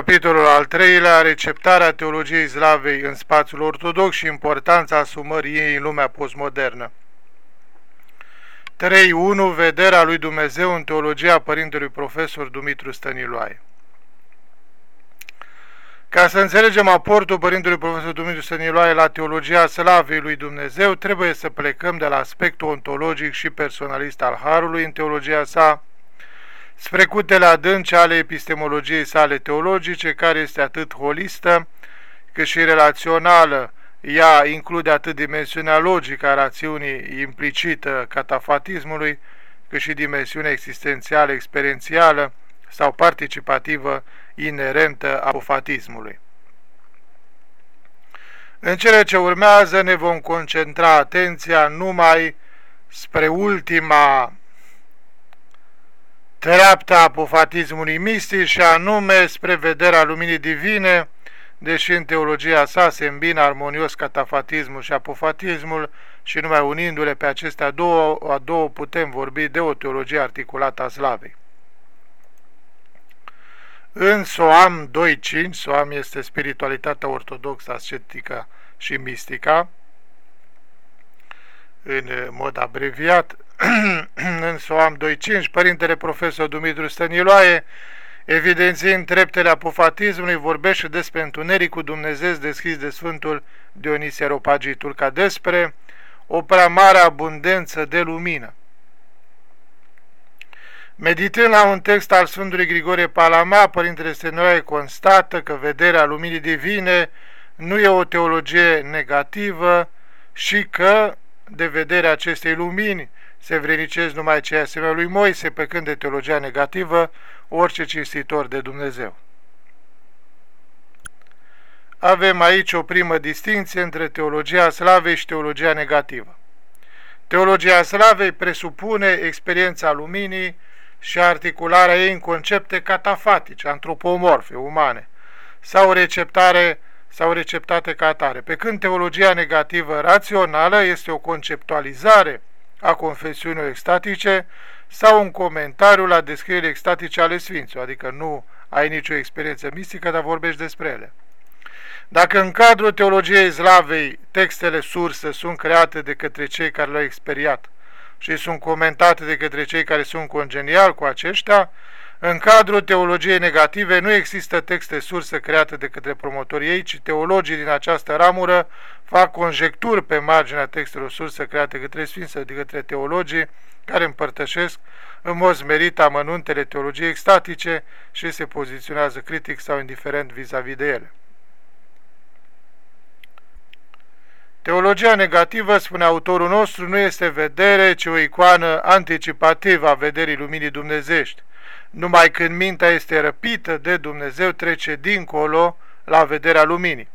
Capitolul al treilea, receptarea teologiei slavei în spațiul ortodox și importanța asumării ei în lumea postmodernă. 3.1. Vederea lui Dumnezeu în teologia părintelui profesor Dumitru Stăniloae. Ca să înțelegem aportul părintelui profesor Dumitru Stăniloae la teologia slavei lui Dumnezeu, trebuie să plecăm de la aspectul ontologic și personalist al Harului în teologia sa, spre cutele adânci ale epistemologiei sale teologice, care este atât holistă cât și relațională. Ea include atât dimensiunea logică a rațiunii implicită catafatismului, cât și dimensiunea existențială, experiențială sau participativă inerentă a apofatismului. În cele ce urmează ne vom concentra atenția numai spre ultima treapta apofatismului mistic și anume spre vederea luminii divine, deși în teologia sa se îmbină armonios catafatismul și apofatismul și numai unindu-le pe acestea două, a două putem vorbi de o teologie articulată a slavei. În Soam 2.5, Soam este spiritualitatea ortodoxă, ascetică și mistică, în mod abreviat, în Soam 2.5, Părintele Profesor Dumitru Stăniloae, evidențiind treptele apofatismului, vorbește despre întunericul Dumnezeu deschis de Sfântul Dionisie Ropagitul, ca despre o prea mare abundență de lumină. Meditând la un text al Sfântului Grigorie Palama, Părintele Stăniloae constată că vederea luminii divine nu e o teologie negativă și că, de vederea acestei lumini, se vrenicesc numai cei asemenea lui Moise, pe când de teologia negativă, orice cinstitor de Dumnezeu. Avem aici o primă distinție între teologia slavei și teologia negativă. Teologia slavei presupune experiența luminii și articularea ei în concepte catafatice, antropomorfe, umane, sau receptare sau receptate ca atare, pe când teologia negativă rațională este o conceptualizare a confesiunii extatice sau un comentariu la descrierile extatice ale Sfinților, adică nu ai nicio experiență mistică, dar vorbești despre ele. Dacă în cadrul teologiei slavei textele surse sunt create de către cei care le-au experiat și sunt comentate de către cei care sunt congeniali cu aceștia, în cadrul teologiei negative nu există texte surse create de către promotorii ei, ci teologii din această ramură fac conjecturi pe marginea textelor surse create de către Sfinți de către teologii care împărtășesc în mod smerit amănuntele teologiei extatice și se poziționează critic sau indiferent vis-a-vis -vis de ele. Teologia negativă, spune autorul nostru, nu este vedere, ci o icoană anticipativă a vederii luminii dumnezești numai când mintea este răpită de Dumnezeu, trece dincolo la vederea luminii.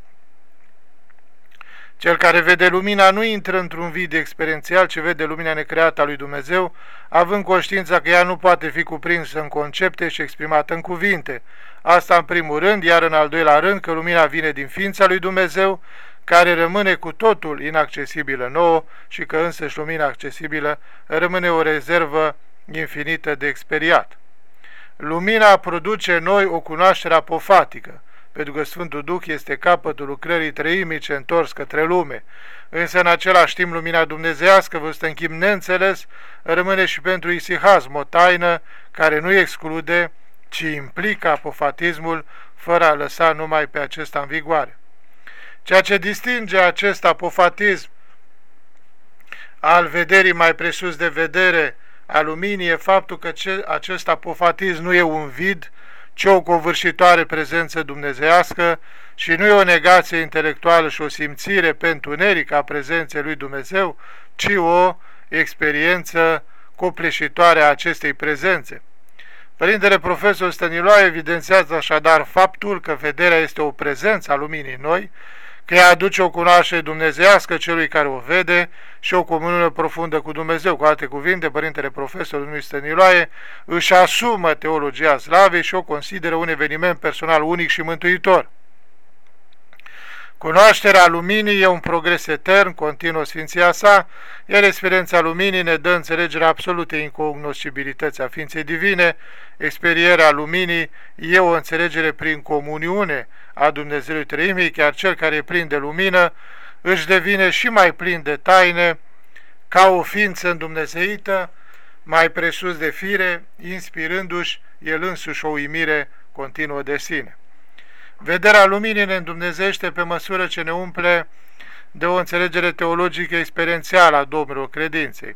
Cel care vede lumina nu intră într-un vid experiențial, ci vede lumina necreată a lui Dumnezeu, având conștiința că ea nu poate fi cuprinsă în concepte și exprimată în cuvinte. Asta în primul rând, iar în al doilea rând că lumina vine din ființa lui Dumnezeu, care rămâne cu totul inaccesibilă nouă și că însăși lumina accesibilă rămâne o rezervă infinită de experiat. Lumina produce noi o cunoaștere apofatică, pentru că Sfântul Duh este capătul lucrării treimice întors către lume. Însă în același timp lumina dumnezească, văzută în chip neînțeles, rămâne și pentru isihazm o taină care nu exclude, ci implică apofatismul, fără a lăsa numai pe acesta în vigoare. Ceea ce distinge acest apofatism al vederii mai presus de vedere a luminii e faptul că acest apofatism nu e un vid, ci o covârșitoare prezență dumnezească și nu e o negație intelectuală și o simțire pentru întuneric a prezenței lui Dumnezeu, ci o experiență copleșitoare a acestei prezențe. Părintele profesor Stăniloae evidențiază așadar faptul că vederea este o prezență a luminii noi, că ea aduce o cunoaștere dumnezească celui care o vede și o comuniune profundă cu Dumnezeu. Cu alte cuvinte, Părintele Profesor Dumui Stăniloae își asumă teologia slavei și o consideră un eveniment personal unic și mântuitor. Cunoașterea luminii e un progres etern, continuă Sfinția sa, iar experiența luminii ne dă înțelegerea absolutei incognoscibilității a ființei divine, experierea luminii e o înțelegere prin comuniune a Dumnezeului Trăimii, chiar cel care e plin de lumină își devine și mai plin de taine, ca o ființă îndumnezeită, mai presus de fire, inspirându-și el însuși o uimire continuă de sine. Vederea luminii ne îndumnezește pe măsură ce ne umple de o înțelegere teologică experiențială a Domnului credinței.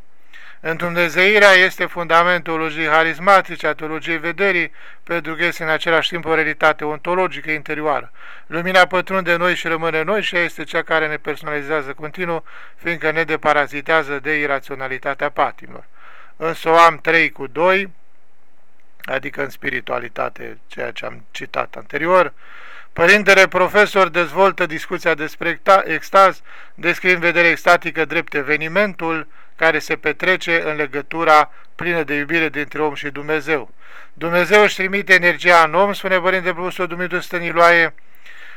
Îndumnezeirea este fundamentul teologiei harismatice, a teologiei vederii, pentru că este în același timp o realitate ontologică interioară. Lumina pătrunde noi și rămâne noi și ea este cea care ne personalizează continuu, fiindcă ne deparazitează de iraționalitatea patimilor. Însă o am 3 cu 2, adică în spiritualitate, ceea ce am citat anterior, Părintele profesor dezvoltă discuția despre extaz, descrie în vedere extatică drept evenimentul care se petrece în legătura plină de iubire dintre om și Dumnezeu. Dumnezeu își trimite energia în om, spune Părinte Profesor Dumitru Stăniloae,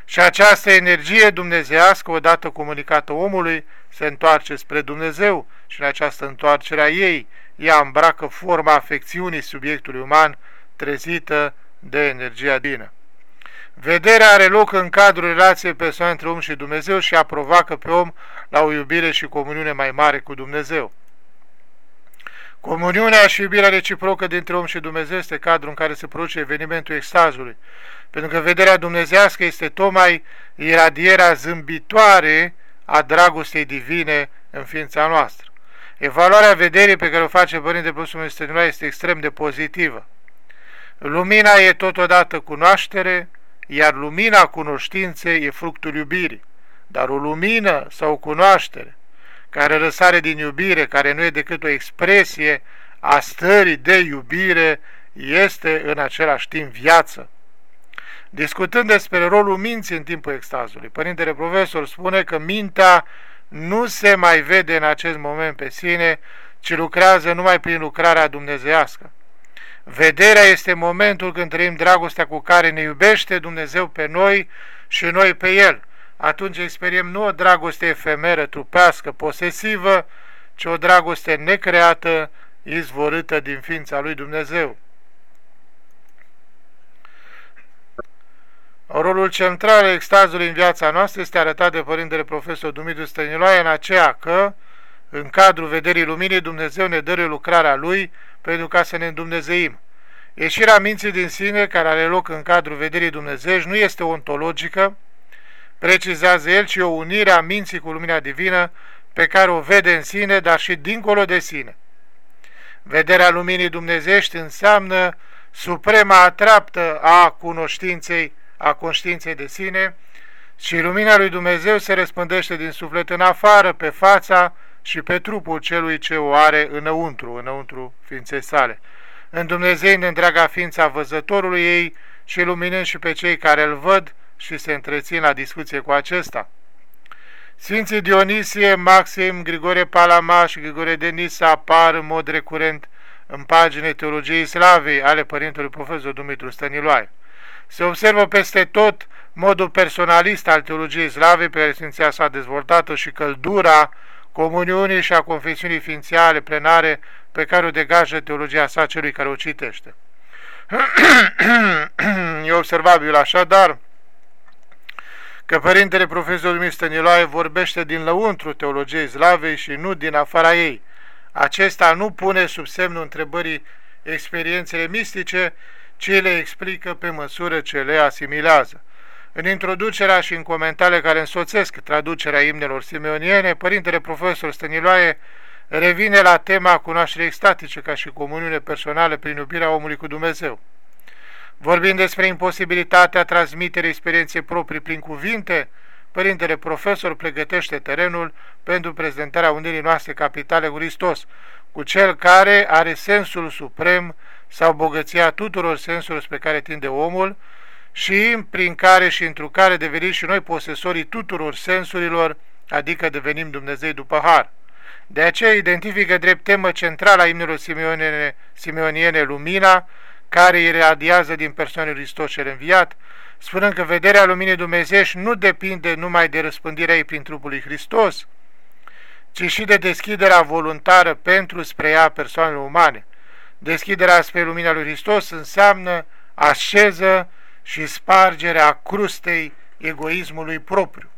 și această energie dumnezească, odată comunicată omului, se întoarce spre Dumnezeu și în această întoarcere a ei, ea îmbracă forma afecțiunii subiectului uman trezită de energia dină. Vederea are loc în cadrul relației persoane între om și Dumnezeu și a provoacă pe om la o iubire și comuniune mai mare cu Dumnezeu. Comuniunea și iubirea reciprocă dintre om și Dumnezeu este cadrul în care se produce evenimentul extazului, pentru că vederea dumnezească este tocmai iradierea zâmbitoare a dragostei divine în ființa noastră. Evaluarea vederii pe care o face Părinte Plusul este extrem de pozitivă. Lumina e totodată cunoaștere, iar lumina cunoștinței e fructul iubirii. Dar o lumină sau o cunoaștere care răsare din iubire, care nu e decât o expresie a stării de iubire, este în același timp viață. Discutând despre rolul minții în timpul extazului, Părintele Profesor spune că mintea nu se mai vede în acest moment pe sine, ci lucrează numai prin lucrarea dumnezească. Vederea este momentul când trăim dragostea cu care ne iubește Dumnezeu pe noi și noi pe El. Atunci experiem nu o dragoste efemeră, trupească, posesivă, ci o dragoste necreată, izvorâtă din ființa lui Dumnezeu. Rolul central al extazului în viața noastră este arătat de Părintele Profesor Dumitru Stăniloae în aceea că, în cadrul vederii luminii, Dumnezeu ne dă lucrarea Lui pentru ca să ne îndumnezeim. Ieșirea minții din sine, care are loc în cadrul vederii Dumnezeu, nu este ontologică, precizează el, ci o unire a minții cu lumina divină pe care o vede în sine, dar și dincolo de sine. Vederea luminii dumnezești înseamnă suprema atraptă a cunoștinței, a conștiinței de sine și lumina lui Dumnezeu se răspândește din suflet în afară, pe fața și pe trupul celui ce o are înăuntru, înăuntru ființei sale. În Dumnezeu în întreaga ființa văzătorului ei și luminând și pe cei care îl văd și se întrețin la discuție cu acesta. Sfinții Dionisie, Maxim, Grigore Palama și Grigore Denisa apar în mod recurent în pagine Teologiei Slavei ale Părintelui Profesor Dumitru Stăniloae. Se observă peste tot modul personalist al Teologiei Slavei pe care Sfinția s-a dezvoltat și căldura comuniunii și a confesiunii ființiale plenare pe care o degajă teologia sa celui care o citește. e observabil așadar că Părintele Profesor Dumit Stăniloae vorbește din lăuntru teologiei slavei și nu din afara ei. Acesta nu pune sub semnul întrebării experiențele mistice, ci le explică pe măsură ce le asimilează. În introducerea și în comentariile care însoțesc traducerea imnelor simeoniene, Părintele Profesor Stăniloae revine la tema cunoașterii extatice ca și comuniune personală prin iubirea omului cu Dumnezeu. Vorbind despre imposibilitatea transmiterii experienței proprii prin cuvinte, Părintele Profesor pregătește terenul pentru prezentarea unirii noastre capitale cu Hristos, cu cel care are sensul suprem sau bogăția tuturor sensurilor pe care tinde omul, și prin care și într care devenim și noi posesorii tuturor sensurilor, adică devenim Dumnezei după har. De aceea identifică drept temă centrală a imnelor simeoniene, simeoniene lumina, care iradiază din persoanele Hristos cel înviat, spunând că vederea luminii dumnezeiești nu depinde numai de răspândirea ei prin trupul lui Hristos, ci și de deschiderea voluntară pentru spre ea persoanele umane. Deschiderea spre lumina lui Hristos înseamnă așeză și spargerea crustei egoismului propriu.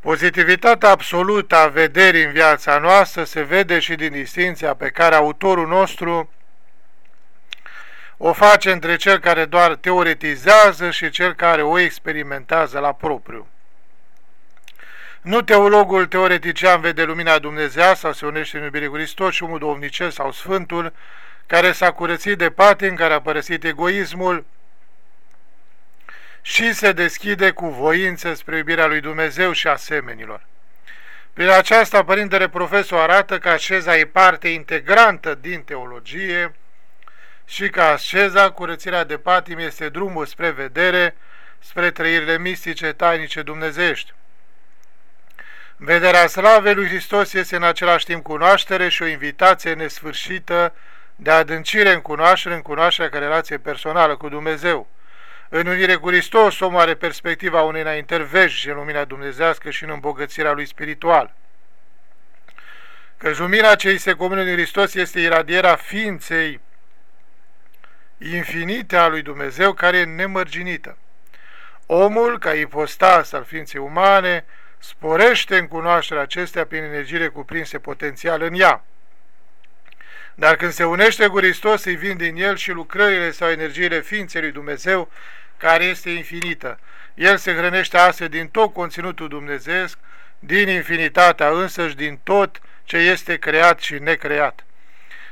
Pozitivitatea absolută a vederii în viața noastră se vede și din distinția pe care autorul nostru o face între cel care doar teoretizează și cel care o experimentează la propriu. Nu teologul teoretician vede lumina Dumnezeu sau se unește în iubirii cu Hristos și omul domnicesc sau Sfântul, care s-a curățit de patin, care a părăsit egoismul și se deschide cu voință spre iubirea lui Dumnezeu și asemenilor. Prin aceasta, Părintele Profesor arată că asceza e parte integrantă din teologie și că asceza, curățirea de patim, este drumul spre vedere, spre trăirile mistice, tainice, dumnezeiești. Vederea slavei lui Hristos este în același timp cunoaștere și o invitație nesfârșită de adâncire în cunoaștere, în cunoașterea ca relație personală cu Dumnezeu. În unire cu Hristos, omul are perspectiva unei înaintări vești în lumina dumnezească și în îmbogățirea lui spiritual. Că lumina ce îi se comună din Hristos este iradierea ființei infinite a lui Dumnezeu, care e nemărginită. Omul, ca ipostas al ființei umane, sporește în cunoașterea acestea prin energiile cuprinse potențial în ea. Dar când se unește cu Hristos, îi vin din el și lucrările sau energiile ființei lui Dumnezeu, care este infinită. El se hrănește astfel din tot conținutul dumnezeesc, din infinitatea însăși, din tot ce este creat și necreat.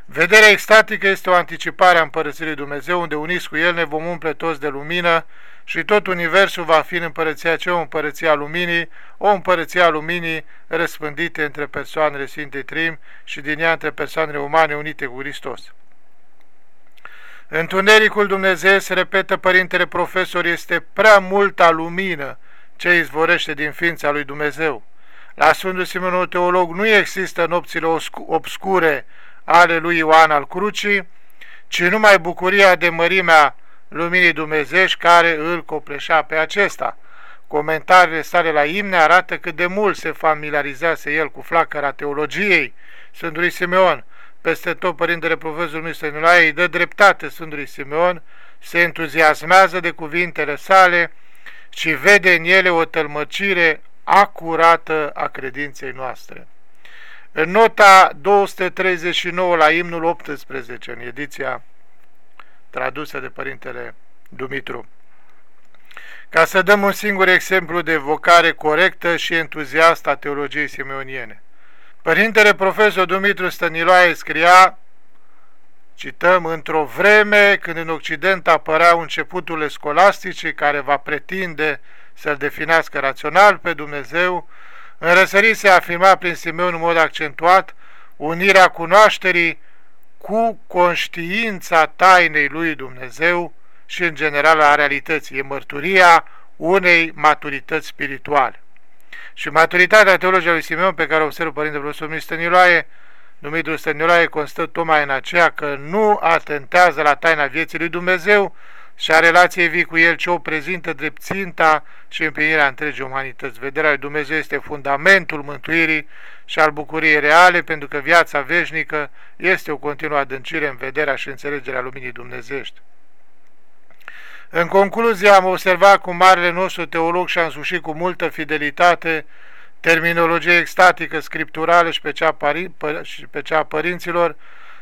Vederea extatică este o anticipare a împărățirii Dumnezeu, unde uniți cu El ne vom umple toți de lumină și tot universul va fi în împărăția ce o împărăția luminii, o împărăția luminii răspândite între persoanele Sfintei Trim și din ea între persoanele umane unite cu Hristos. Întunericul Dumnezeu, se repetă Părintele Profesor, este prea multa lumină ce izvorește din ființa lui Dumnezeu. La Sfântul Simonul Teolog nu există nopțile obscure ale lui Ioan al Crucii, ci numai bucuria de mărimea luminii dumnezești care îl copleșea pe acesta. Comentariile sale la imne arată cât de mult se familiarizează el cu flacăra teologiei Sfântului Simeon. Peste tot Părintele Profesor Mistănulae îi dă dreptate Sfântului Simeon, se entuziasmează de cuvintele sale și vede în ele o tălmăcire acurată a credinței noastre. În nota 239 la imnul 18, în ediția tradusă de Părintele Dumitru. Ca să dăm un singur exemplu de vocare corectă și entuziastă a teologiei simeoniene. Părintele profesor Dumitru Stăniloae scria, cităm, într-o vreme când în Occident apăreau începuturile scolastice care va pretinde să-L definească rațional pe Dumnezeu, în răsărit se afirma prin Simeon în mod accentuat unirea cunoașterii cu conștiința tainei lui Dumnezeu și în general a realității. E mărturia unei maturități spirituale. Și maturitatea teologiei lui Simeon pe care o observă Părintele Profesor Stăniloae, numitul Stăniloae, constă tocmai în aceea că nu atentează la taina vieții lui Dumnezeu și a relației vii cu El, ce o prezintă drept ținta și împlinirea întregii umanități. Vederea lui Dumnezeu este fundamentul mântuirii și al bucuriei reale, pentru că viața veșnică este o continuă adâncire în vederea și înțelegerea luminii dumnezești. În concluzie, am observat cu marele nostru teolog și am sușit cu multă fidelitate terminologie extatică, scripturală și pe cea, pari, și pe cea a părinților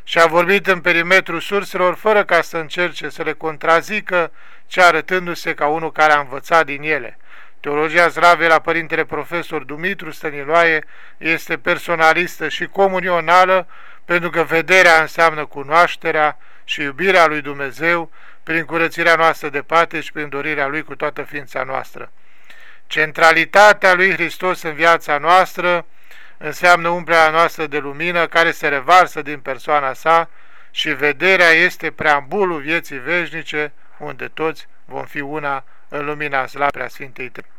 și a vorbit în perimetrul surselor fără ca să încerce să le contrazică, ci arătându-se ca unul care a învățat din ele. Teologia Zravei la Părintele Profesor Dumitru Stăniloae este personalistă și comunională pentru că vederea înseamnă cunoașterea și iubirea lui Dumnezeu prin curățirea noastră de pate și prin dorirea Lui cu toată ființa noastră. Centralitatea lui Hristos în viața noastră înseamnă umplerea noastră de lumină care se revarsă din persoana sa și vederea este preambulul vieții veșnice unde toți vom fi una în lumina slaprea Sfintei Trei.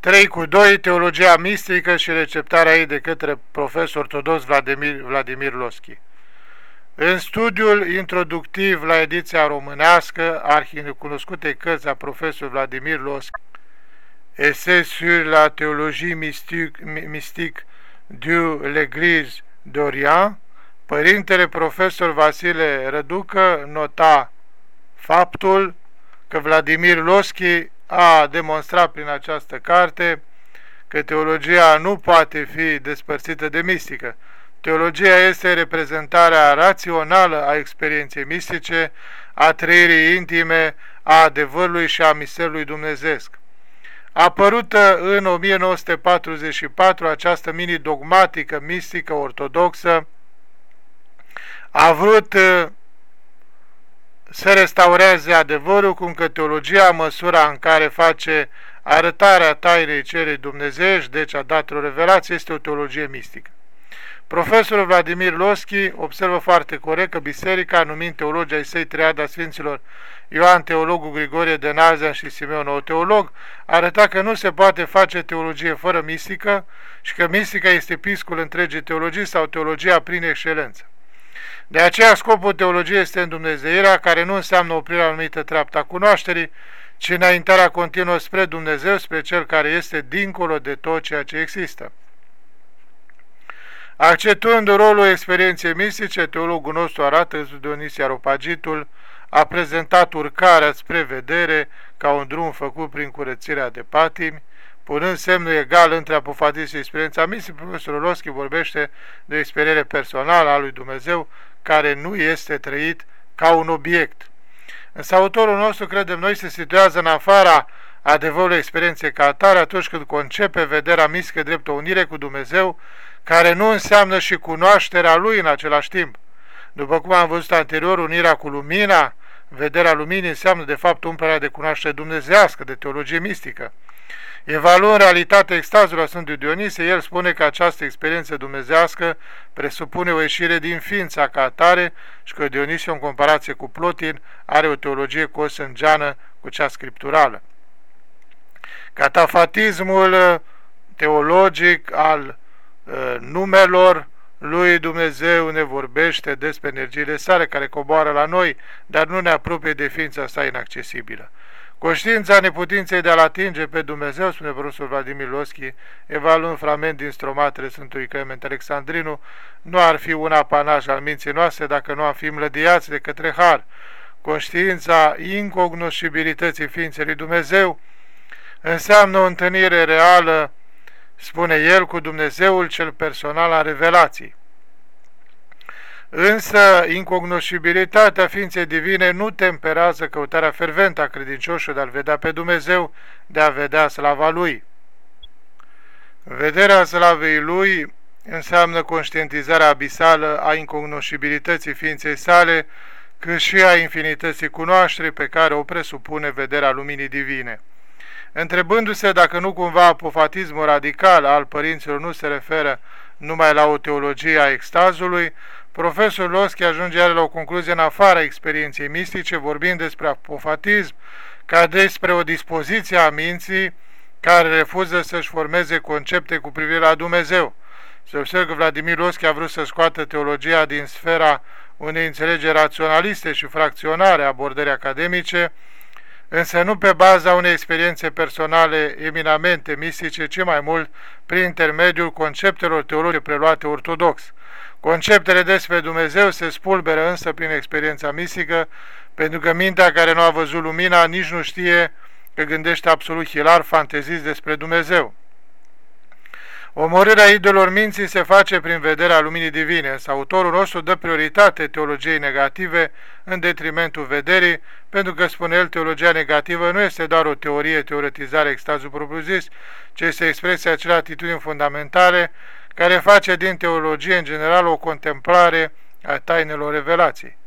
3 cu 2. Teologia mistică și receptarea ei de către profesor ortodox Vladimir, Vladimir Loschi. În studiul introductiv la ediția românească, arhinecunoscutei cărți a profesorului Vladimir Losc, Essai sur la théologie mystique, mystique du l'Église d'Orient, părintele profesor Vasile Răducă nota faptul că Vladimir Loschi a demonstrat prin această carte că teologia nu poate fi despărțită de mistică. Teologia este reprezentarea rațională a experienței mistice, a trăirii intime, a adevărului și a misterului dumnezeesc. Apărută în 1944 această mini-dogmatică mistică ortodoxă a vrut uh, să restaureze adevărul, cum că teologia, măsura în care face arătarea tainei celei dumnezeiești, deci a datelor revelației, este o teologie mistică. Profesorul Vladimir Loschi observă foarte corect că biserica, numind teologii ai săi triada Sfinților Ioan Teologul Grigorie de Nazian și Simeon nou teolog, arăta că nu se poate face teologie fără mistică și că mistica este piscul întregii teologii sau teologia prin excelență. De aceea scopul teologiei este îndumnezeirea, care nu înseamnă oprirea anumită treaptă a cunoașterii, ci înaintarea continuă spre Dumnezeu, spre Cel care este dincolo de tot ceea ce există. Acceptând rolul experienței mistice, teologul nostru arată Dionisia Ropagitul, a prezentat urcarea spre vedere ca un drum făcut prin curățirea de patimi, punând semnul egal între apofatism și experiența mistică, profesorul Loschi vorbește de o experiență personală a lui Dumnezeu care nu este trăit ca un obiect. Însă autorul nostru, credem noi, se situează în afara adevărului experienței ca atare atunci când concepe vederea mistică drept o unire cu Dumnezeu, care nu înseamnă și cunoașterea Lui în același timp. După cum am văzut anterior, unirea cu lumina, vederea luminii înseamnă de fapt umplerea de cunoaștere dumnezească, de teologie mistică. Evaluând realitatea extazului a Sfântului Dionisie, el spune că această experiență dumnezească presupune o ieșire din ființa ca atare și că Dionisie, în comparație cu Plotin, are o teologie cosângeană cu cea scripturală. Catafatismul teologic al uh, numelor lui Dumnezeu ne vorbește despre energiile sale care coboară la noi, dar nu ne apropie de ființa sa inaccesibilă. Conștiința neputinței de a-L atinge pe Dumnezeu, spune profesorul Vladimir Loschi, evaluând fragment din stromatele Sfântului Clement Alexandrinu, nu ar fi un apanaj al minții noastre dacă nu am fi mlădiați de către Har. Conștiința incognoscibilității ființei lui Dumnezeu înseamnă o întâlnire reală, spune el, cu Dumnezeul cel personal al revelației. Însă, incognoscibilitatea ființei divine nu temperează căutarea ferventă a credincioșului de a-L vedea pe Dumnezeu, de a vedea slava Lui. Vederea slavei Lui înseamnă conștientizarea abisală a incognoscibilității ființei sale, cât și a infinității cunoașterii pe care o presupune vederea luminii divine. Întrebându-se dacă nu cumva apofatismul radical al părinților nu se referă numai la o teologie a extazului, Profesorul Loschi ajunge iar la o concluzie în afara experienței mistice, vorbind despre apofatism ca despre o dispoziție a minții care refuză să-și formeze concepte cu privire la Dumnezeu. Se observă că Vladimir Loschi a vrut să scoată teologia din sfera unei înțelegeri raționaliste și fracționare a abordării academice, însă nu pe baza unei experiențe personale eminamente mistice, ci mai mult prin intermediul conceptelor teologice preluate ortodox. Conceptele despre Dumnezeu se spulberă însă prin experiența mistică, pentru că mintea care nu a văzut lumina nici nu știe că gândește absolut hilar fantezist despre Dumnezeu. Omorârea idolor minții se face prin vederea luminii divine, însă autorul nostru dă prioritate teologiei negative în detrimentul vederii, pentru că, spune el, teologia negativă nu este doar o teorie, teoretizare, extazul propriu-zis, ci este expresia acelei atitudini fundamentale care face din teologie în general o contemplare a tainelor revelației.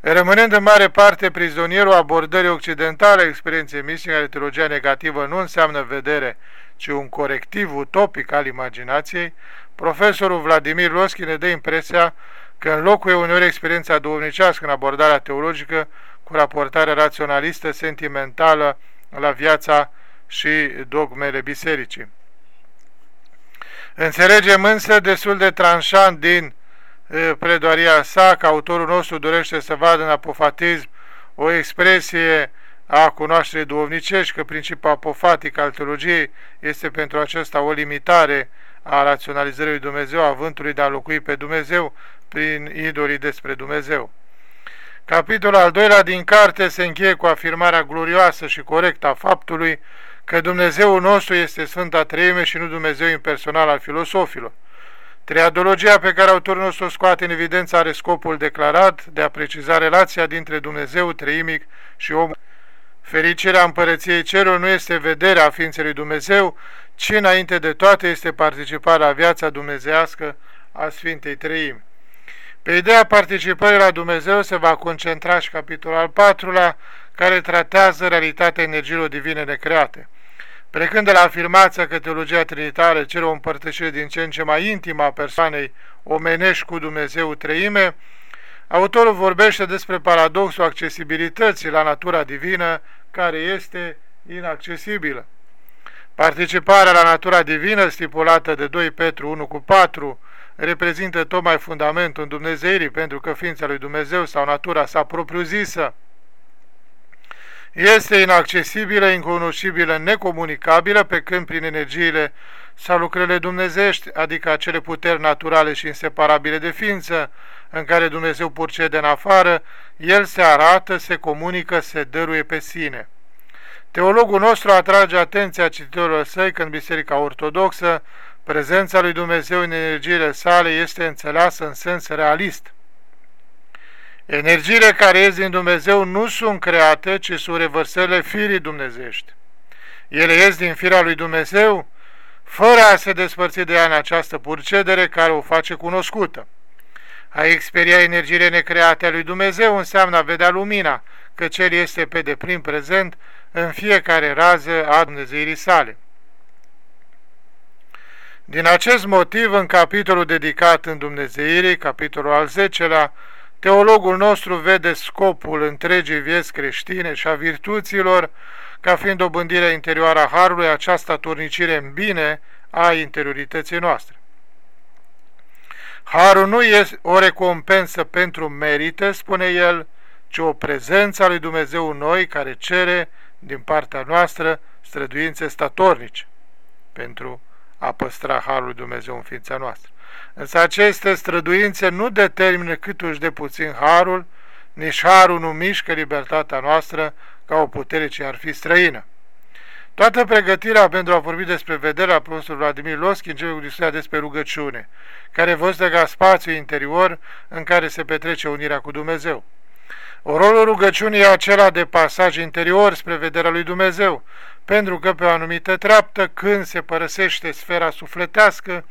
Rămânând în mare parte prizonierul abordării occidentale a experienței mistice, care teologia negativă nu înseamnă vedere, ci un corectiv utopic al imaginației, profesorul Vladimir Loschi ne dă impresia că înlocuie uneori experiența duhovnicească în abordarea teologică cu raportarea raționalistă, sentimentală la viața și dogmele bisericii. Înțelegem însă destul de tranșant din pledoaria sa că autorul nostru dorește să vadă în apofatism o expresie a cunoașterii duovnicești, că principiul apofatic al teologiei este pentru acesta o limitare a raționalizării lui Dumnezeu, a vântului de a locui pe Dumnezeu prin idolii despre Dumnezeu. Capitolul al doilea din carte se încheie cu afirmarea glorioasă și corectă a faptului că Dumnezeul nostru este Sfânta Treime și nu Dumnezeu impersonal al filosofilor. Triadologia pe care autorul nostru o scoate în evidență are scopul declarat de a preciza relația dintre Dumnezeu treimic și om. Fericirea împărăției cerului nu este vederea ființei lui Dumnezeu, ci înainte de toate este participarea la viața dumnezească a Sfintei Treimi. Pe ideea participării la Dumnezeu se va concentra și capitolul al patrulea, care tratează realitatea energiilor divine necreate. Plecând de la afirmația că teologia trinitară cere o împărtășire din ce în ce mai intimă a persoanei omenești cu Dumnezeu treime, autorul vorbește despre paradoxul accesibilității la natura divină, care este inaccesibilă. Participarea la natura divină, stipulată de 2 Petru 1 cu 4, reprezintă tocmai fundamentul Dumnezeirii, pentru că ființa lui Dumnezeu sau natura sa propriu-zisă este inaccesibilă, incunoscibilă, necomunicabilă, pe când prin energiile sau lucrările dumnezești, adică acele puteri naturale și inseparabile de ființă, în care Dumnezeu purcede în afară, El se arată, se comunică, se dăruie pe sine. Teologul nostru atrage atenția cititorilor săi că în Biserica Ortodoxă prezența lui Dumnezeu în energiile sale este înțeleasă în sens realist – Energiile care ies din Dumnezeu nu sunt create, ci sunt revărsările firii dumnezești. Ele ies din firea lui Dumnezeu, fără a se despărți de ea în această purcedere care o face cunoscută. A experia energiile necreate a lui Dumnezeu înseamnă a vedea lumina, că Cel este pe deplin prezent în fiecare rază a Dumnezeirii sale. Din acest motiv, în capitolul dedicat în Dumnezeirii, capitolul al 10-lea, Teologul nostru vede scopul întregii vieți creștine și a virtuților ca fiind dobândirea interioară a Harului, această turnicire în bine a interiorității noastre. Harul nu este o recompensă pentru merite, spune el, ci o prezență a lui Dumnezeu în noi care cere din partea noastră străduințe statornice pentru a păstra Harul lui Dumnezeu în ființa noastră. Însă aceste străduințe nu determină câtuși de puțin harul, nici harul nu mișcă libertatea noastră ca o putere ce ar fi străină. Toată pregătirea pentru a vorbi despre vederea profesorului Vladimir Loschi începe cu discuția despre rugăciune, care văzută ca spațiu interior în care se petrece unirea cu Dumnezeu. O rolul rugăciunii e acela de pasaj interior spre vederea lui Dumnezeu, pentru că pe o anumită treaptă, când se părăsește sfera sufletească,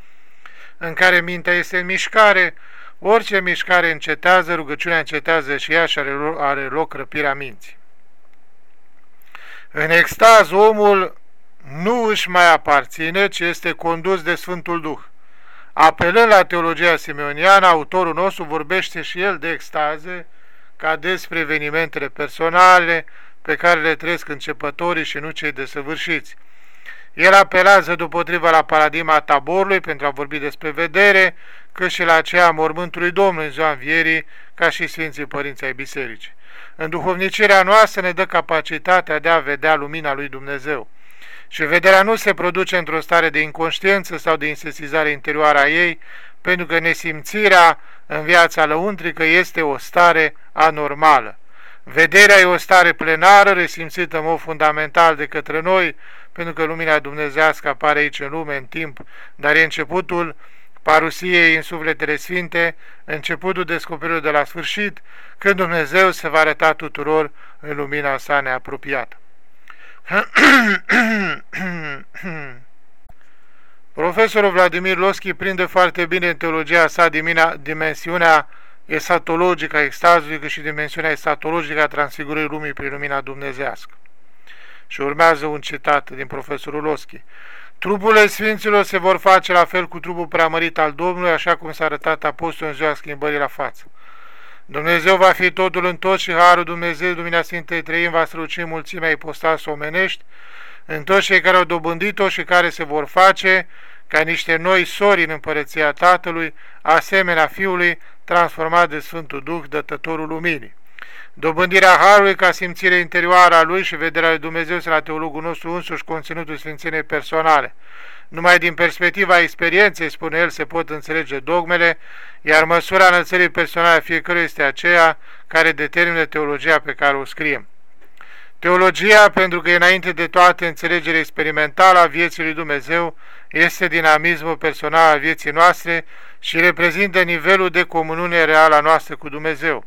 în care mintea este în mișcare, orice mișcare încetează, rugăciunea încetează și ea și are, are loc răpirea minții. În extaz, omul nu își mai aparține, ci este condus de Sfântul Duh. Apelând la teologia simeoniană, autorul nostru vorbește și el de extaze, ca despre evenimentele personale pe care le trăiesc începătorii și nu cei desăvârșiți. El apelează dupotrivă la paradigma taborului pentru a vorbi despre vedere, cât și la aceea a mormântului Domnului în ziua învierii, ca și Sfinții Părinții ai Bisericii. În duhovnicirea noastră ne dă capacitatea de a vedea lumina lui Dumnezeu. Și vederea nu se produce într-o stare de inconștiență sau de insesizare interioară a ei, pentru că nesimțirea în viața lăuntrică este o stare anormală. Vederea e o stare plenară, resimțită în mod fundamental de către noi, pentru că lumina dumnezească apare aici în lume, în timp, dar e începutul parusiei în sufletele sfinte, începutul descoperirii de la sfârșit, când Dumnezeu se va arăta tuturor în lumina sa neapropiată. Profesorul Vladimir Loschi prinde foarte bine în teologia sa dimensiunea esatologică a extazului, cât și dimensiunea esatologică a transfigurării lumii prin lumina dumnezească. Și urmează un citat din profesorul Loschi. Trupurile Sfinților se vor face la fel cu trupul preamărit al Domnului, așa cum s-a arătat apostolul în ziua schimbării la față. Dumnezeu va fi totul în tot și Harul Dumnezeu, Dumnezeu Sfintei Trăim, va străluci mulțimea ipostas omenești, în toți cei care au dobândit-o și care se vor face, ca niște noi sori în împărăția Tatălui, asemenea Fiului, transformat de Sfântul Duh, dătătorul luminii. Dobândirea Harului ca simțire interioară a Lui și vederea lui Dumnezeu la teologul nostru însuși conținutul Sfințenei personale. Numai din perspectiva experienței, spune el, se pot înțelege dogmele, iar măsura înălțării personale a fiecăruia este aceea care determină teologia pe care o scriem. Teologia, pentru că e înainte de toate înțelegere experimentală a vieții lui Dumnezeu, este dinamismul personal al vieții noastre și reprezintă nivelul de comuniune reală a noastră cu Dumnezeu.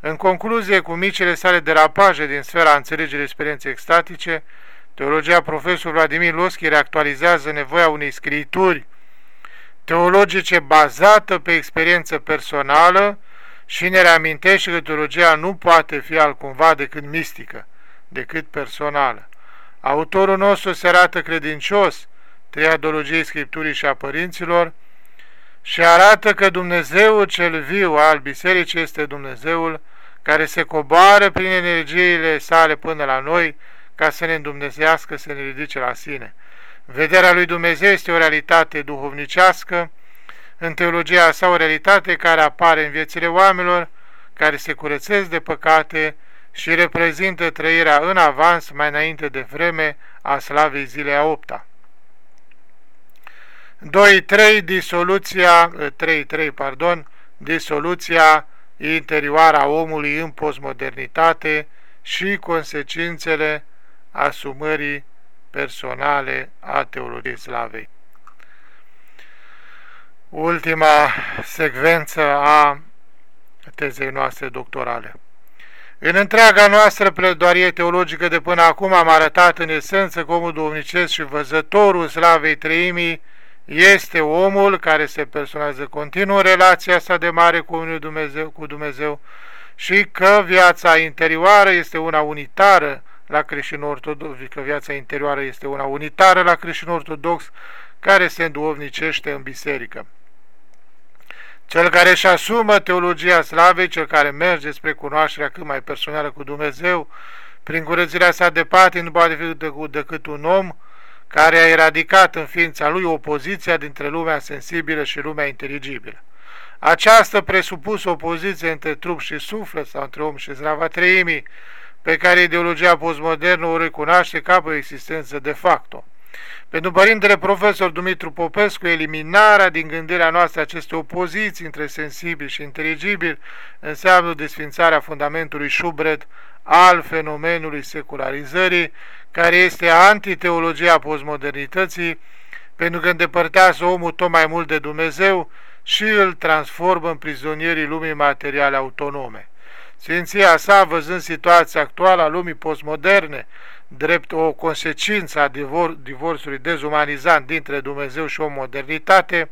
În concluzie, cu micile sale derapaje din sfera înțelegerii experienței extatice, teologia profesorului Vladimir Loschi reactualizează nevoia unei scrituri teologice bazată pe experiență personală și ne reamintește că teologia nu poate fi altcumva decât mistică, decât personală. Autorul nostru se arată credincios triadologiei Scripturii și a părinților și arată că Dumnezeul cel viu al bisericii este Dumnezeul care se coboară prin energiile sale până la noi ca să ne îndumnezească, să ne ridice la sine. Vederea lui Dumnezeu este o realitate duhovnicească, în teologia sa o realitate care apare în viețile oamenilor, care se curățesc de păcate și reprezintă trăirea în avans mai înainte de vreme a slavei zilei a opta. 2.3. Disoluția, 3.3, pardon, disoluția interioară a omului în postmodernitate și consecințele asumării personale a teologiei slavei. Ultima secvență a tezei noastre doctorale. În întreaga noastră pledoarie teologică de până acum am arătat în esență că omul duhovnicesc și văzătorul slavei treimii este omul care se personează continuu relația sa de mare cu Dumnezeu, cu Dumnezeu și că viața interioară este una unitară la creștin ortodox, că viața interioară este una unitară la creștin ortodox care se înduovnicește în biserică. Cel care își asumă teologia slavei, cel care merge spre cunoașterea cât mai personală cu Dumnezeu, prin curățirea sa de pati, nu poate fi decât un om care a eradicat în ființa lui opoziția dintre lumea sensibilă și lumea inteligibilă. Această presupusă opoziție între trup și suflet sau între om și zrava treimii, pe care ideologia postmodernă o recunoaște ca pe o existență de facto. Pentru părintele profesor Dumitru Popescu, eliminarea din gândirea noastră aceste opoziții între sensibil și inteligibil înseamnă desfințarea fundamentului șubred al fenomenului secularizării, care este antiteologia postmodernității, pentru că îndepărtează omul tot mai mult de Dumnezeu și îl transformă în prizonierii lumii materiale autonome. Sfinția sa, văzând situația actuală a lumii postmoderne, drept o consecință a divor, divorțului dezumanizant dintre Dumnezeu și o modernitate,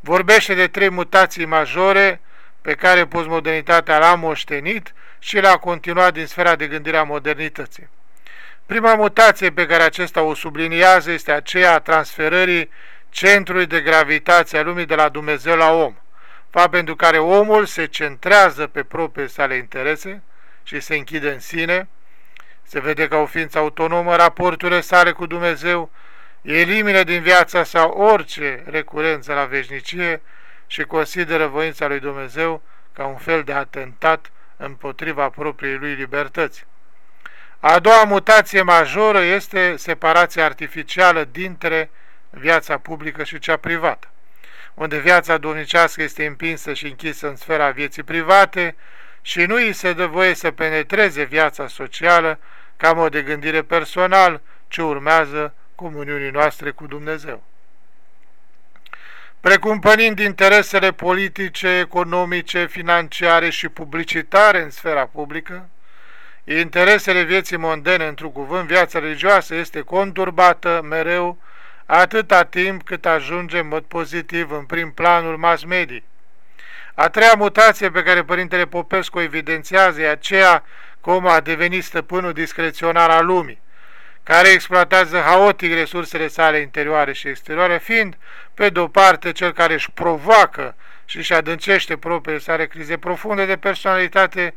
vorbește de trei mutații majore pe care postmodernitatea l-a moștenit și l-a continuat din sfera de gândire a modernității. Prima mutație pe care acesta o subliniază este aceea a transferării centrului de gravitație a lumii de la Dumnezeu la om, fapt pentru care omul se centrează pe propriile sale interese și se închide în sine, se vede ca o ființă autonomă raporturile sale cu Dumnezeu, elimină din viața sa orice recurență la veșnicie și consideră voința lui Dumnezeu ca un fel de atentat împotriva propriei lui libertăți. A doua mutație majoră este separația artificială dintre viața publică și cea privată, unde viața domnicească este împinsă și închisă în sfera vieții private și nu îi se dă voie să penetreze viața socială ca mod de gândire personal ce urmează comuniunii noastre cu Dumnezeu. Precumpănind interesele politice, economice, financiare și publicitare în sfera publică, interesele vieții mondene, într-un cuvânt, viața religioasă este conturbată mereu atâta timp cât ajunge în mod pozitiv în prim planul mass media. A treia mutație pe care Părintele Popescu o evidențiază e aceea cum a devenit stăpânul discreționar al lumii, care exploatează haotic resursele sale interioare și exterioare, fiind, pe de-o parte, cel care își provoacă și își adâncește propriile sale crize profunde de personalitate,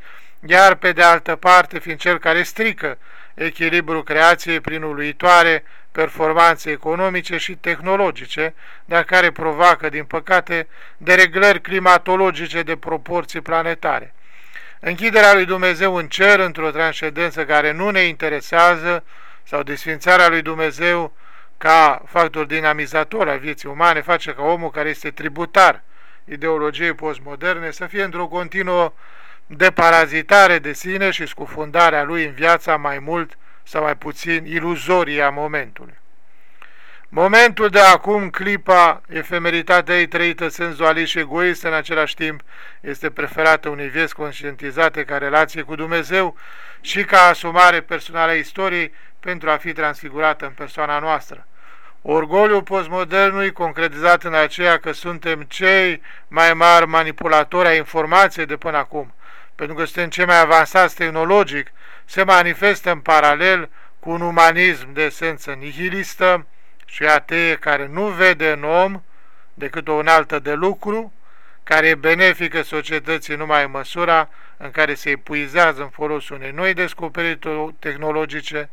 iar pe de altă parte fiind cel care strică echilibru creației prin uluitoare performanțe economice și tehnologice, dar care provoacă, din păcate, dereglări climatologice de proporții planetare. Închiderea lui Dumnezeu în cer într-o transcendență care nu ne interesează sau desfințarea lui Dumnezeu ca factor dinamizator al vieții umane face ca omul care este tributar ideologiei postmoderne să fie într-o continuă deparazitare de sine și scufundarea lui în viața mai mult sau mai puțin iluzorie a momentului. Momentul de acum, clipa, efemeritatea ei trăită senzualist și egoist, în același timp este preferată unei vieți conștientizate ca relație cu Dumnezeu și ca asumare personală a istoriei pentru a fi transfigurată în persoana noastră. Orgoliul postmodernului, concretizat în aceea că suntem cei mai mari manipulatori a informației de până acum, pentru că suntem cei mai avansați tehnologic, se manifestă în paralel cu un umanism de esență nihilistă și atee care nu vede în om decât o unaltă de lucru, care e benefică societății numai în măsura în care se epuizează în folosul unei noi descoperiri tehnologice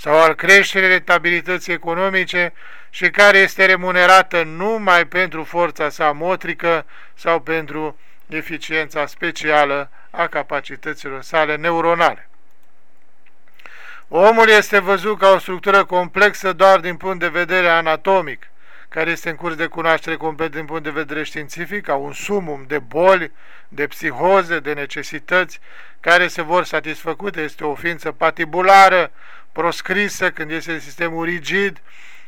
sau al creșterii rentabilității economice și care este remunerată numai pentru forța sa motrică sau pentru eficiența specială a capacităților sale neuronale. Omul este văzut ca o structură complexă doar din punct de vedere anatomic, care este în curs de cunoaștere complet din punct de vedere științific, ca un sumum de boli, de psihoze, de necesități care se vor satisfăcute. Este o ființă patibulară, proscrisă, când este sistemul rigid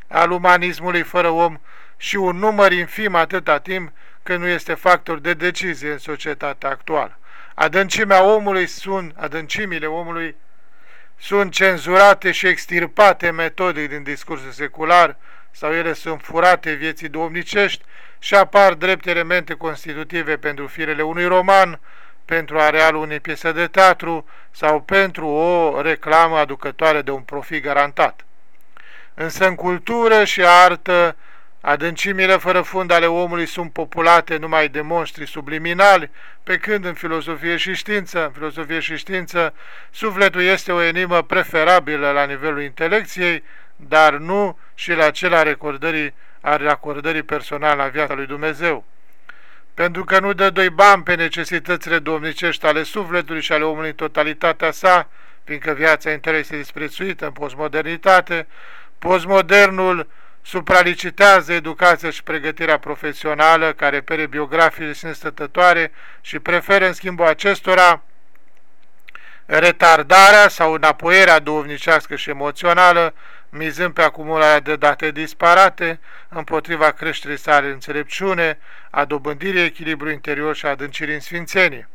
al umanismului fără om și un număr infim atâta timp când nu este factor de decizie în societatea actuală. Adâncimea omului sunt, adâncimile omului sunt cenzurate și extirpate metodic din discursul secular sau ele sunt furate vieții domnicești și apar drept elemente constitutive pentru firele unui roman, pentru arealul unei piese de teatru sau pentru o reclamă aducătoare de un profit garantat. Însă în cultură și artă, adâncimile fără fund ale omului sunt populate numai de monștri subliminali, pe când în filozofie și știință, în filozofie și știință, sufletul este o enimă preferabilă la nivelul intelecției, dar nu și la cel a recordării, a recordării personale la viața lui Dumnezeu pentru că nu dă doi bani pe necesitățile domnicești ale sufletului și ale omului în totalitatea sa, fiindcă viața interior este disprețuită în postmodernitate, postmodernul supralicitează educația și pregătirea profesională, care pere biografiile sunt stătătoare și preferă în schimbul acestora retardarea sau înapoierea duhovnicească și emoțională mizând pe acumularea de date disparate împotriva creșterii sale înțelepciune, a dobândirii echilibru interior și a adâncirii în sfințenie.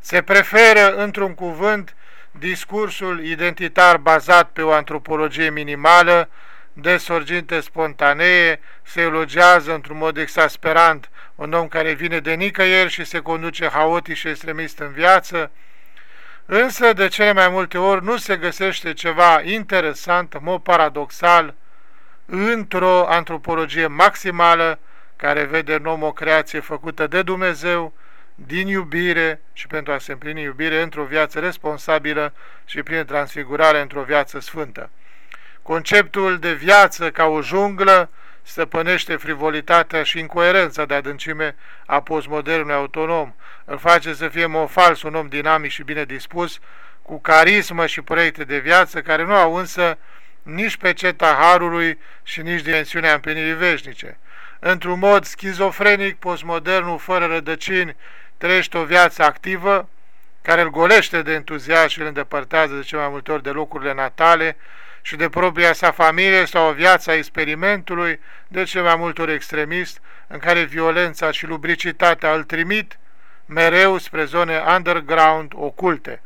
Se preferă, într-un cuvânt, discursul identitar bazat pe o antropologie minimală, de sorginte spontanee, se elogiază într-un mod exasperant un om care vine de nicăieri și se conduce haotic și extremist în viață, Însă, de cele mai multe ori, nu se găsește ceva interesant, în mod paradoxal, într-o antropologie maximală care vede în om o creație făcută de Dumnezeu, din iubire și pentru a se împlini iubire într-o viață responsabilă și prin transfigurare într-o viață sfântă. Conceptul de viață ca o junglă stăpânește frivolitatea și incoerența de adâncime a postmodernului autonom, îl face să fie fals, un om dinamic și bine dispus, cu carismă și proiecte de viață, care nu au însă nici peceta harului și nici dimensiunea împlinirii veșnice. Într-un mod schizofrenic, postmodernul, fără rădăcini, trăiește o viață activă, care îl golește de entuziasm și îl îndepărtează de ce mai multe ori de locurile natale, și de propria sa familie sau o viață a experimentului, de ce mai multe ori extremist, în care violența și lubricitatea îl trimit mereu spre zone underground oculte,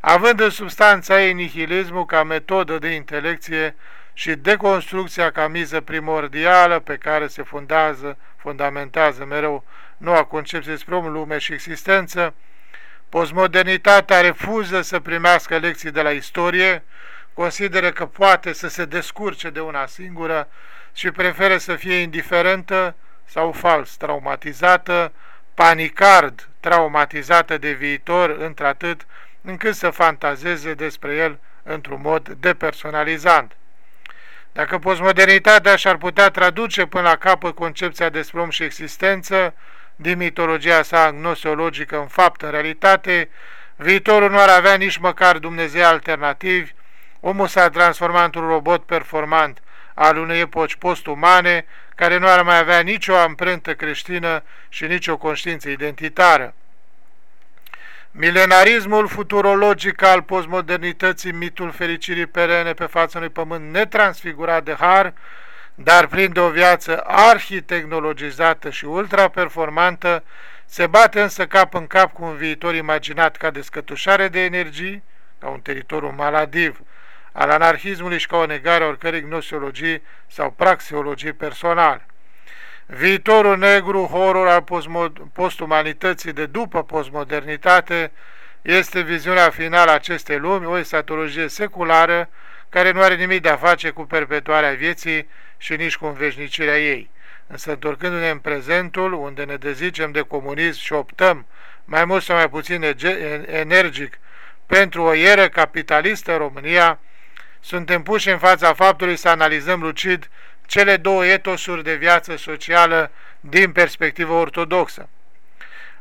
având în substanța ei nihilismul ca metodă de intelecție și deconstrucția ca miză primordială pe care se fundează, fundamentează mereu noua concepție despre om, lume și existență, postmodernitatea refuză să primească lecții de la istorie, consideră că poate să se descurce de una singură și preferă să fie indiferentă sau fals, traumatizată, panicard, traumatizată de viitor, într-atât încât să fantazeze despre el într-un mod depersonalizant. Dacă postmodernitatea și-ar putea traduce până la capăt concepția despre om și existență din mitologia sa gnoseologică în fapt, în realitate, viitorul nu ar avea nici măcar Dumnezeu alternativi, omul s-ar transforma într-un robot performant al unei epoci postumane, care nu ar mai avea nicio amprentă creștină și nicio conștiință identitară. Milenarismul futurologic al postmodernității, mitul fericirii perene pe fața unui pământ netransfigurat de har, dar plin de o viață arhitehnologizată și ultraperformantă, se bate însă cap în cap cu un viitor imaginat ca descătușare de energii, ca un teritoriu maladiv al anarhismului și ca o negare a oricărei gnosiologii sau praxeologii personale. Viitorul negru, horror al postumanității de după postmodernitate, este viziunea finală a acestei lumi, o esatologie seculară care nu are nimic de a face cu perpetuarea vieții și nici cu înveșnicirea ei. Însă, întorcându-ne în prezentul, unde ne dezicem de comunism și optăm mai mult sau mai puțin energic pentru o ieră capitalistă în România, suntem puși în fața faptului să analizăm lucid cele două etosuri de viață socială din perspectivă ortodoxă.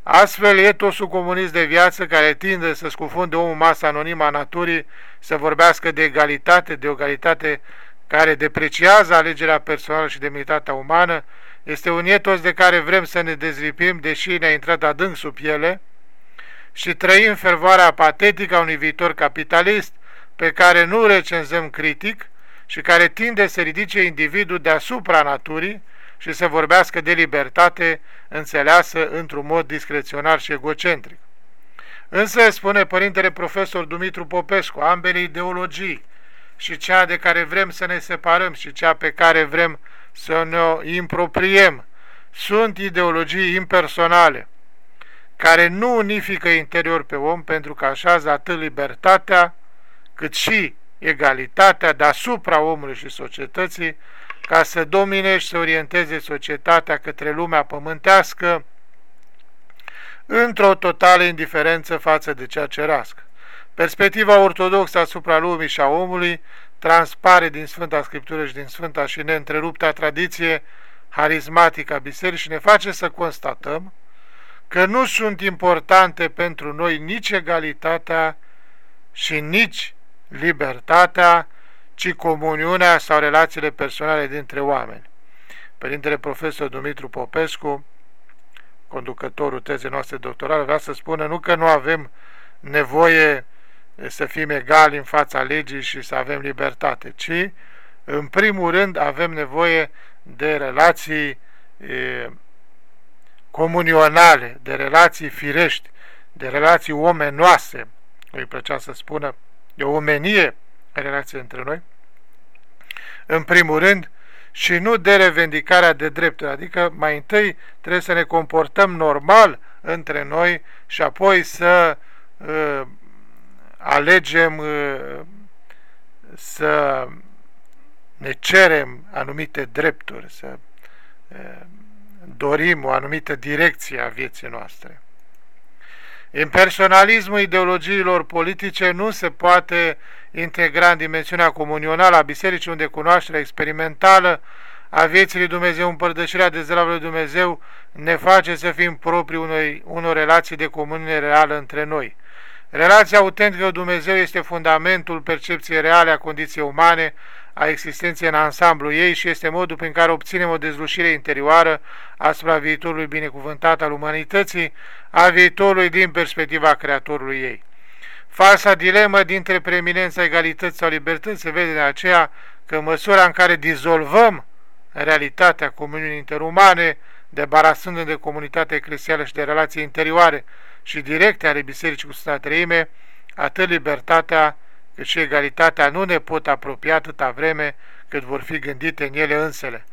Astfel, etosul comunist de viață care tinde să scufunde omul masă anonimă a naturii, să vorbească de egalitate, de egalitate care depreciază alegerea personală și demnitatea umană, este un etos de care vrem să ne dezlipim, deși ne-a intrat adânc sub piele, și trăim fervoarea patetică a unui viitor capitalist, pe care nu recenzăm critic, și care tinde să ridice individul deasupra naturii și să vorbească de libertate înțeleasă într-un mod discreționar și egocentric. Însă, spune părintele profesor Dumitru Popescu, ambele ideologii, și cea de care vrem să ne separăm și cea pe care vrem să ne impropriem, sunt ideologii impersonale, care nu unifică interior pe om pentru că așează atât libertatea cât și egalitatea deasupra omului și societății, ca să domine și să orienteze societatea către lumea pământească într-o totală indiferență față de cea cerească. Perspectiva ortodoxă asupra lumii și a omului transpare din Sfânta Scriptură și din Sfânta și neîntrerupta tradiție harismatică a bisericii și ne face să constatăm că nu sunt importante pentru noi nici egalitatea și nici libertatea, ci comuniunea sau relațiile personale dintre oameni. Părintele profesor Dumitru Popescu, conducătorul tezei noastre doctorale, vrea să spună nu că nu avem nevoie să fim egali în fața legii și să avem libertate, ci, în primul rând, avem nevoie de relații e, comunionale, de relații firești, de relații omenoase, îi plăcea să spună de o omenie relație între noi, în primul rând, și nu de revendicarea de drepturi, adică mai întâi trebuie să ne comportăm normal între noi și apoi să uh, alegem uh, să ne cerem anumite drepturi, să uh, dorim o anumită direcție a vieții noastre. Impersonalismul ideologiilor politice nu se poate integra în dimensiunea comunională a bisericii, unde cunoașterea experimentală a vieții lui Dumnezeu, împărtășirea de zela lui Dumnezeu, ne face să fim proprii unei, unor relații de comunie reală între noi. Relația autentică cu Dumnezeu este fundamentul percepției reale a condiției umane, a existenței în ansamblu ei și este modul prin care obținem o dezlușire interioară asupra viitorului binecuvântat al umanității, a viitorului din perspectiva Creatorului ei. Falsa dilemă dintre preeminența egalității sau libertății se vede de aceea că în măsura în care dizolvăm realitatea comuniunii interumane, debarasându-ne de comunitate eclesială și de relații interioare și directe ale Bisericii cu Sfânta Treime, atât libertatea cât și egalitatea nu ne pot apropia atâta vreme cât vor fi gândite în ele însele.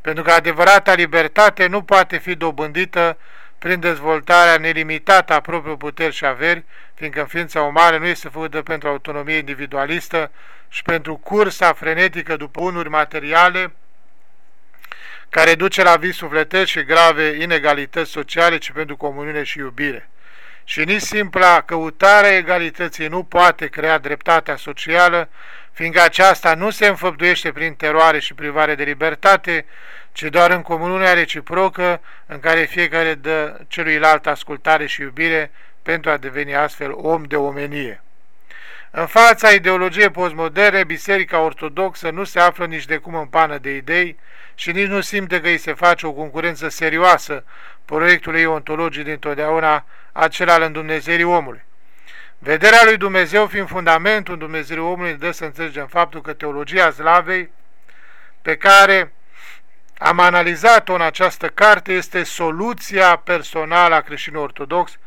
Pentru că adevărata libertate nu poate fi dobândită prin dezvoltarea nelimitată a propriilor puteri și averi, fiindcă în ființa umană nu este făcută pentru autonomie individualistă și pentru cursa frenetică după unuri materiale, care duce la vii sufletăți și grave inegalități sociale, ci pentru comuniune și iubire. Și nici simpla căutarea egalității nu poate crea dreptatea socială, fiindcă aceasta nu se înfăptuiește prin teroare și privare de libertate, ci doar în comuniunea reciprocă în care fiecare dă celuilalt ascultare și iubire pentru a deveni astfel om de omenie. În fața ideologiei postmoderne, Biserica Ortodoxă nu se află nici de cum în pană de idei și nici nu simte că îi se face o concurență serioasă proiectului ontologic dintotdeauna acela al îndumnezeirii omului. Vederea lui Dumnezeu fiind fundamentul Dumnezeirii omului dă să înțelegem faptul că teologia slavei pe care am analizat-o în această carte este soluția personală a creștinului ortodox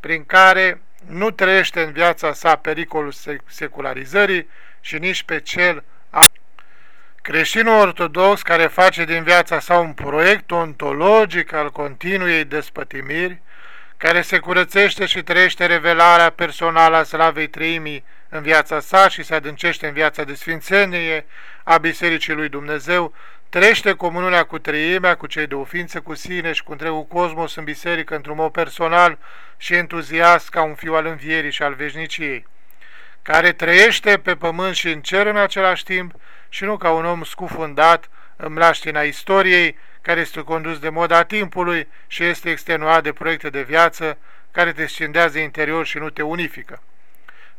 prin care nu trăiește în viața sa pericolul secularizării și nici pe cel a creștinul ortodox care face din viața sa un proiect ontologic al continuei despătimiri, care se curățește și trăiește revelarea personală a slavei treimii în viața sa și se adâncește în viața de sfințenie a Bisericii lui Dumnezeu, trăiește comuniunea cu treimea, cu cei de ofință, cu sine și cu întregul cosmos în biserică într-un mod personal și entuziast ca un fiu al învierii și al veșniciei, care trăiește pe pământ și în cer în același timp și nu ca un om scufundat în mlaștina istoriei, care este condus de moda timpului și este extenuat de proiecte de viață care te scindează interior și nu te unifică.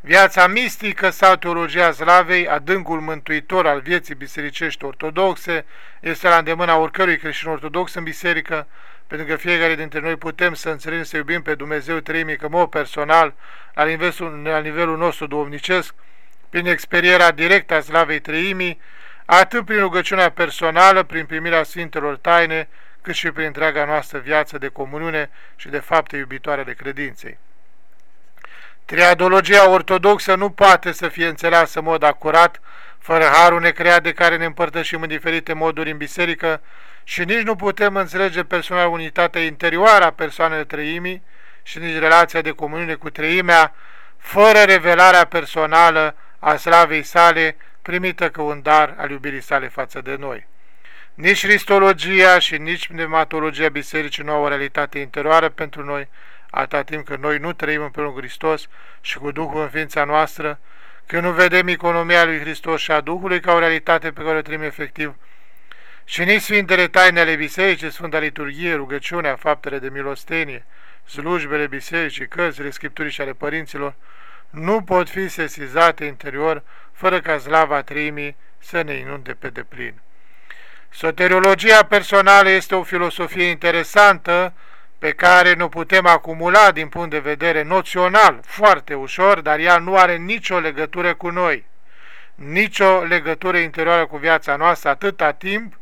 Viața mistică sau teologia slavei, adâncul mântuitor al vieții bisericești ortodoxe, este la îndemâna oricărui creștin ortodox în biserică, pentru că fiecare dintre noi putem să înțelegem să iubim pe Dumnezeu Treimii că mod personal, la nivelul, la nivelul nostru duomnicesc, prin experierea directă a slavei Treimii, atât prin rugăciunea personală, prin primirea Sfintelor Taine, cât și prin întreaga noastră viață de comuniune și de fapte iubitoare de credinței. Triadologia ortodoxă nu poate să fie înțeleasă în mod acurat, fără harul necreat de care ne împărtășim în diferite moduri în biserică și nici nu putem înțelege personal unitatea interioară a persoanelor trăimii și nici relația de comuniune cu trăimea, fără revelarea personală a slavei sale, primită ca un dar al iubirii sale față de noi. Nici cristologia și nici pneumatologia bisericii nu au o realitate interioară pentru noi, atâta timp când noi nu trăim împreună cu Hristos și cu Duhul în ființa noastră, când nu vedem economia lui Hristos și a Duhului ca o realitate pe care o trăim efectiv, și nici Sfintele Taine ale Bisericii, Sfânta Liturghie, rugăciunea, faptele de milostenie, slujbele Bisericii, cărțile Scripturii și ale Părinților, nu pot fi sesizate interior fără ca slava treimii să ne inunde pe deplin. Soteriologia personală este o filosofie interesantă pe care nu putem acumula din punct de vedere noțional foarte ușor, dar ea nu are nicio legătură cu noi, nicio legătură interioară cu viața noastră atâta timp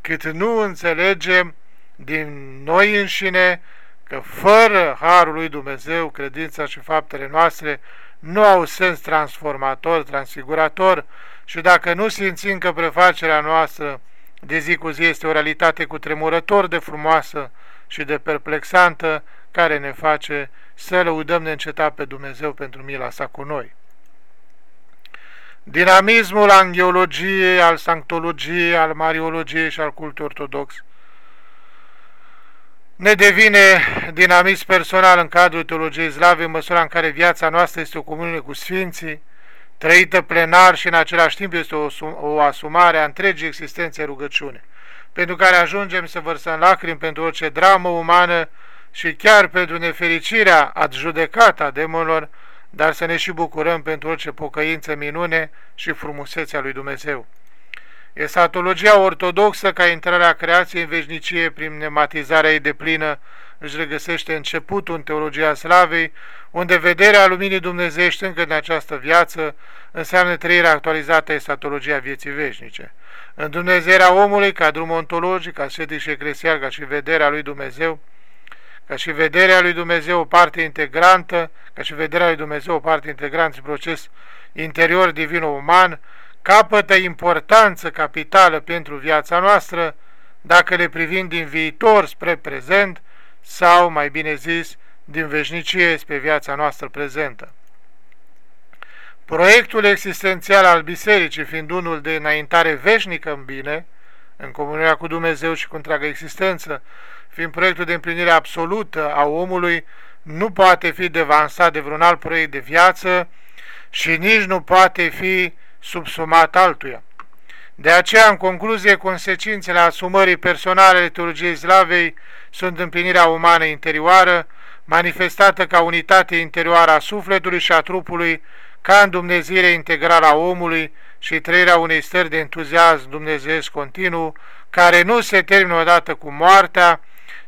cât nu înțelegem din noi înșine că fără Harul lui Dumnezeu, credința și faptele noastre nu au sens transformator, transfigurator. Și dacă nu simțim că prefacerea noastră de zi cu zi este o realitate cu tremurător de frumoasă și de perplexantă, care ne face să lăudăm neîncetat pe Dumnezeu pentru mila sa cu noi. Dinamismul angheologiei, al sanctologiei, al mariologiei și al cultului ortodox ne devine dinamism personal în cadrul teologiei slave în măsura în care viața noastră este o comuniune cu Sfinții, trăită plenar și în același timp este o, o asumare a întregii existențe rugăciune, pentru care ajungem să vărsăm lacrimi pentru orice dramă umană și chiar pentru nefericirea adjudecată a demonilor, dar să ne și bucurăm pentru orice pocăință, minune și frumusețea lui Dumnezeu. Esatologia ortodoxă, ca intrarea creației în veșnicie prin nematizarea ei de plină, își regăsește începutul în teologia slavei, unde vederea luminii dumnezeiești încă în această viață înseamnă trăirea actualizată a esatologia vieții veșnice. În Dumnezeirea omului, ca drum ontologic, ca sfetic și eclesial, ca și vederea lui Dumnezeu, ca și vederea lui Dumnezeu o parte integrantă, ca și vederea lui Dumnezeu o parte integrantă în proces interior divin-uman, capătă importanță capitală pentru viața noastră dacă le privim din viitor spre prezent sau, mai bine zis, din veșnicie spre viața noastră prezentă. Proiectul existențial al bisericii fiind unul de înaintare veșnică în bine, în comunia cu Dumnezeu și cu întreaga existență, fiind proiectul de împlinire absolută a omului nu poate fi devansat de vreun alt proiect de viață și nici nu poate fi subsumat altuia. De aceea, în concluzie, consecințele asumării personale ale teologiei slavei sunt împlinirea umană interioară, manifestată ca unitate interioară a sufletului și a trupului, ca Dumnezeire integrală a omului și trăirea unei stări de entuziasm dumnezeiesc continuu, care nu se termină odată cu moartea,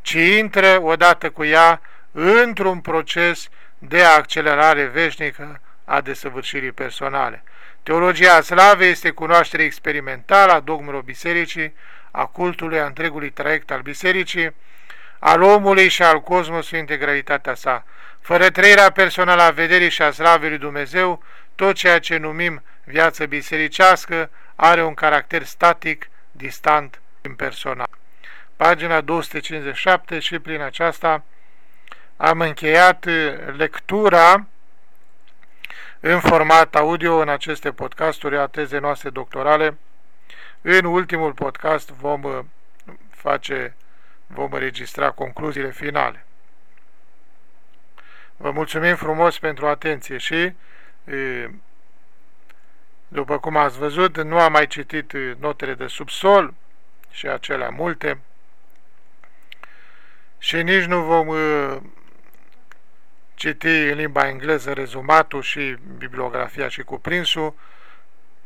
ci intră odată cu ea într-un proces de accelerare veșnică a desăvârșirii personale. Teologia slavei este cunoaștere experimentală a dogmelor bisericii, a cultului, a întregului traiect al bisericii, al omului și al cosmosului integralitatea sa. Fără trăirea personală a vederii și a slavei lui Dumnezeu, tot ceea ce numim viață bisericească are un caracter static, distant, impersonal. Pagina 257 și prin aceasta am încheiat lectura în format audio în aceste podcasturi a tezei noastre doctorale. În ultimul podcast vom uh, face, vom înregistra concluziile finale. Vă mulțumim frumos pentru atenție și, după cum ați văzut, nu am mai citit notele de subsol și acelea multe și nici nu vom citi în limba engleză rezumatul și bibliografia și cuprinsul,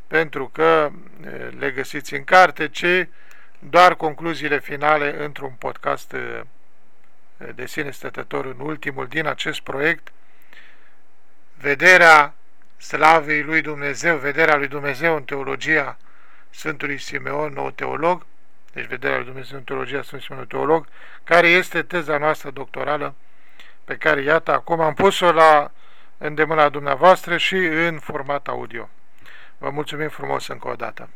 pentru că le găsiți în carte, ci doar concluziile finale într-un podcast de sine stătător în ultimul din acest proiect, vederea slavei lui Dumnezeu, vederea lui Dumnezeu în teologia Sfântului Simeon, nou teolog, deci vederea lui Dumnezeu în teologia Sfântului Simeon, nou teolog, care este teza noastră doctorală pe care, iată, acum am pus-o la îndemâna dumneavoastră și în format audio. Vă mulțumim frumos încă o dată.